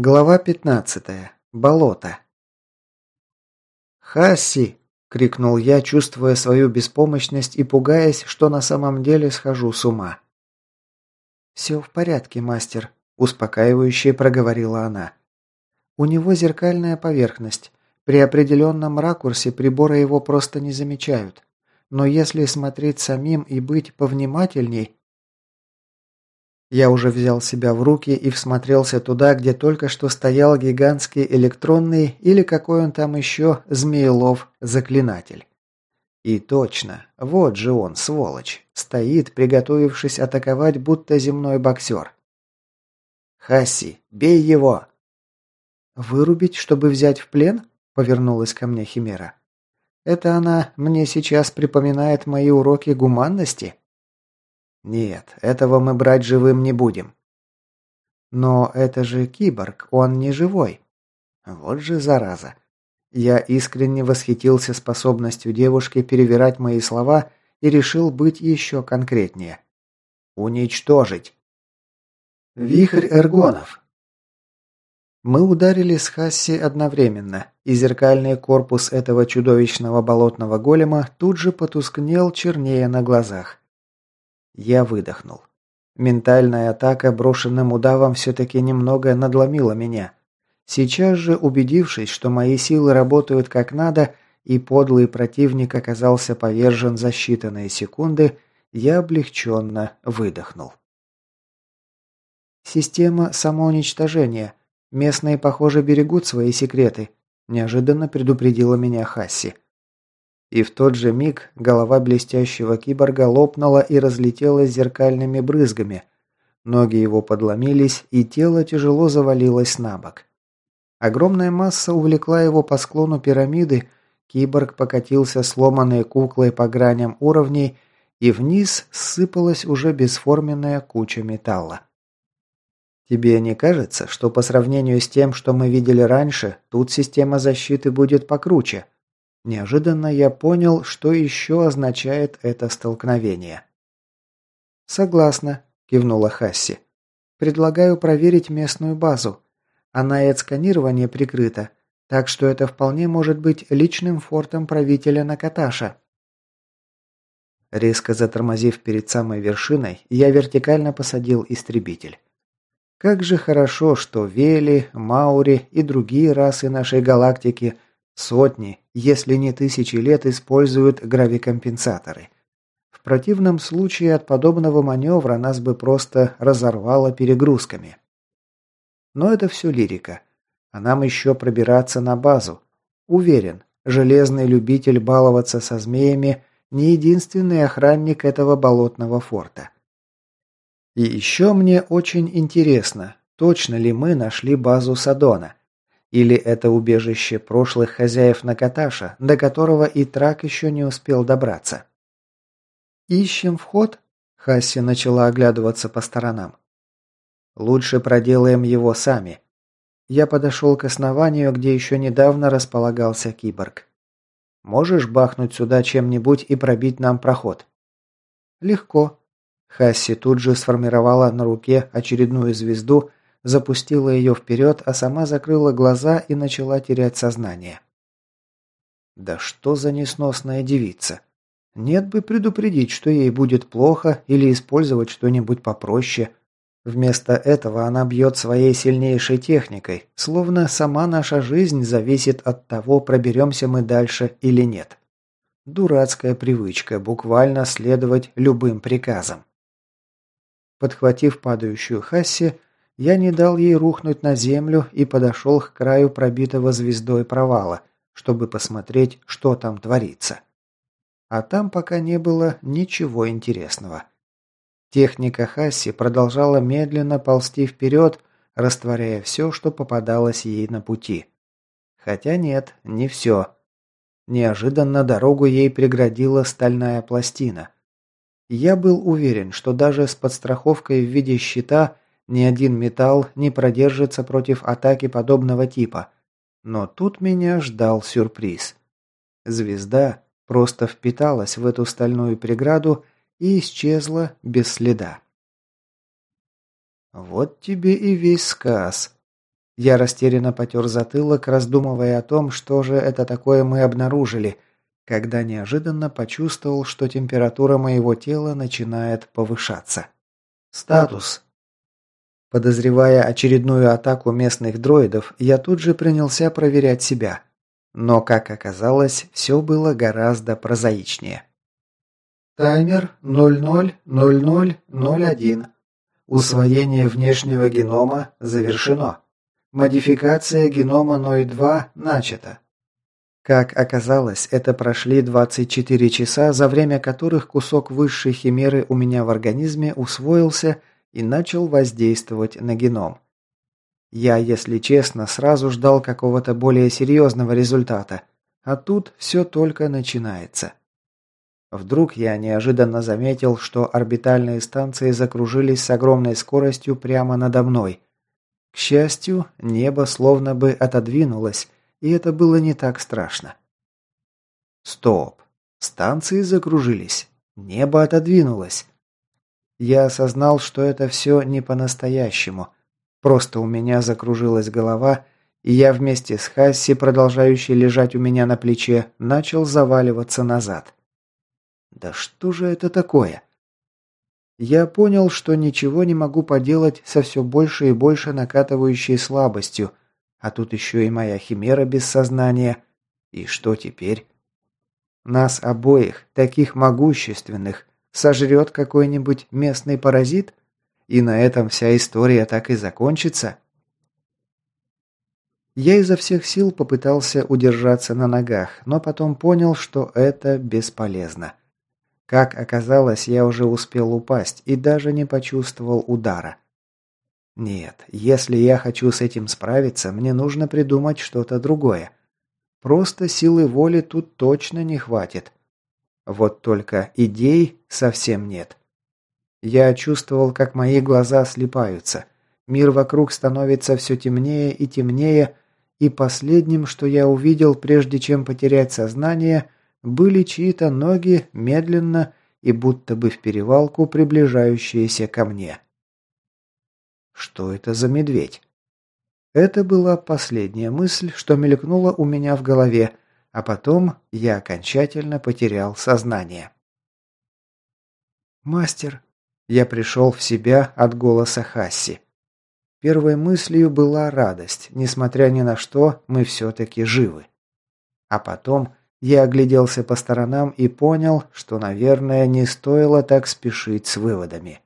Глава 15. Болото. «Хасси!» – крикнул я, чувствуя свою беспомощность и пугаясь, что на самом деле схожу с ума. «Все в порядке, мастер», – успокаивающе проговорила она. «У него зеркальная поверхность. При определенном ракурсе приборы его просто не замечают. Но если смотреть самим и быть повнимательней, я уже взял себя в руки и всмотрелся туда, где только что стоял гигантский электронный или какой он там еще, Змеелов-заклинатель. И точно, вот же он, сволочь, стоит, приготовившись атаковать, будто земной боксер. «Хасси, бей его!» «Вырубить, чтобы взять в плен?» – повернулась ко мне Химера. «Это она мне сейчас припоминает мои уроки гуманности?» Нет, этого мы брать живым не будем. Но это же киборг, он не живой. Вот же зараза. Я искренне восхитился способностью девушки перевирать мои слова и решил быть еще конкретнее. Уничтожить. Вихрь эргонов. Мы ударили с Хасси одновременно, и зеркальный корпус этого чудовищного болотного голема тут же потускнел чернее на глазах. Я выдохнул. Ментальная атака брошенным удавом все-таки немного надломила меня. Сейчас же, убедившись, что мои силы работают как надо, и подлый противник оказался повержен за считанные секунды, я облегченно выдохнул. «Система самоуничтожения. Местные, похоже, берегут свои секреты», – неожиданно предупредила меня Хасси. И в тот же миг голова блестящего киборга лопнула и разлетелась зеркальными брызгами. Ноги его подломились, и тело тяжело завалилось на бок. Огромная масса увлекла его по склону пирамиды, киборг покатился сломанной куклой по граням уровней, и вниз сыпалась уже бесформенная куча металла. Тебе не кажется, что по сравнению с тем, что мы видели раньше, тут система защиты будет покруче? Неожиданно я понял, что еще означает это столкновение. «Согласна», – кивнула Хасси. «Предлагаю проверить местную базу. Она и от сканирования прикрыта, так что это вполне может быть личным фортом правителя Накаташа». Резко затормозив перед самой вершиной, я вертикально посадил истребитель. Как же хорошо, что Вели, Маури и другие расы нашей галактики – Сотни, если не тысячи лет используют гравикомпенсаторы. В противном случае от подобного маневра нас бы просто разорвало перегрузками. Но это все лирика. А нам еще пробираться на базу. Уверен, железный любитель баловаться со змеями не единственный охранник этого болотного форта. И еще мне очень интересно, точно ли мы нашли базу Садона. Или это убежище прошлых хозяев Накаташа, до которого и Трак еще не успел добраться? «Ищем вход?» Хасси начала оглядываться по сторонам. «Лучше проделаем его сами». Я подошел к основанию, где еще недавно располагался киборг. «Можешь бахнуть сюда чем-нибудь и пробить нам проход?» «Легко». Хасси тут же сформировала на руке очередную звезду запустила ее вперед, а сама закрыла глаза и начала терять сознание. Да что за несносная девица? Нет бы предупредить, что ей будет плохо или использовать что-нибудь попроще. Вместо этого она бьет своей сильнейшей техникой, словно сама наша жизнь зависит от того, проберемся мы дальше или нет. Дурацкая привычка буквально следовать любым приказам. Подхватив падающую Хасси, я не дал ей рухнуть на землю и подошел к краю пробитого звездой провала, чтобы посмотреть, что там творится. А там пока не было ничего интересного. Техника Хасси продолжала медленно ползти вперед, растворяя все, что попадалось ей на пути. Хотя нет, не все. Неожиданно дорогу ей преградила стальная пластина. Я был уверен, что даже с подстраховкой в виде щита – ни один металл не продержится против атаки подобного типа. Но тут меня ждал сюрприз. Звезда просто впиталась в эту стальную преграду и исчезла без следа. Вот тебе и весь сказ. Я растерянно потер затылок, раздумывая о том, что же это такое мы обнаружили, когда неожиданно почувствовал, что температура моего тела начинает повышаться. Статус. Подозревая очередную атаку местных дроидов, я тут же принялся проверять себя. Но, как оказалось, все было гораздо прозаичнее. Таймер 000001. Усвоение внешнего генома завершено. Модификация генома НОЙ-2 начата. Как оказалось, это прошли 24 часа, за время которых кусок высшей химеры у меня в организме усвоился и начал воздействовать на геном. Я, если честно, сразу ждал какого-то более серьезного результата, а тут все только начинается. Вдруг я неожиданно заметил, что орбитальные станции закружились с огромной скоростью прямо надо мной – к счастью, небо словно бы отодвинулось, и это было не так страшно. Стоп. Станции закружились. Небо отодвинулось. Я осознал, что это все не по-настоящему. Просто у меня закружилась голова, и я вместе с Хасси, продолжающей лежать у меня на плече, начал заваливаться назад. Да что же это такое? Я понял, что ничего не могу поделать со все больше и больше накатывающей слабостью, а тут еще и моя химера без сознания. И что теперь? Нас обоих, таких могущественных, сожрет какой-нибудь местный паразит? И на этом вся история так и закончится? Я изо всех сил попытался удержаться на ногах, но потом понял, что это бесполезно. Как оказалось, я уже успел упасть и даже не почувствовал удара. Нет, если я хочу с этим справиться, мне нужно придумать что-то другое. Просто силы воли тут точно не хватит. Вот только идей совсем нет. Я чувствовал, как мои глаза слипаются. Мир вокруг становится все темнее и темнее, и последним, что я увидел, прежде чем потерять сознание – были чьи-то ноги, медленно и будто бы в перевалку приближающиеся ко мне. Что это за медведь? Это была последняя мысль, что мелькнула у меня в голове, а потом я окончательно потерял сознание. «Мастер!» Я пришел в себя от голоса Хасси. Первой мыслью была радость, несмотря ни на что, мы все-таки живы. А потом я огляделся по сторонам и понял, что, наверное, не стоило так спешить с выводами.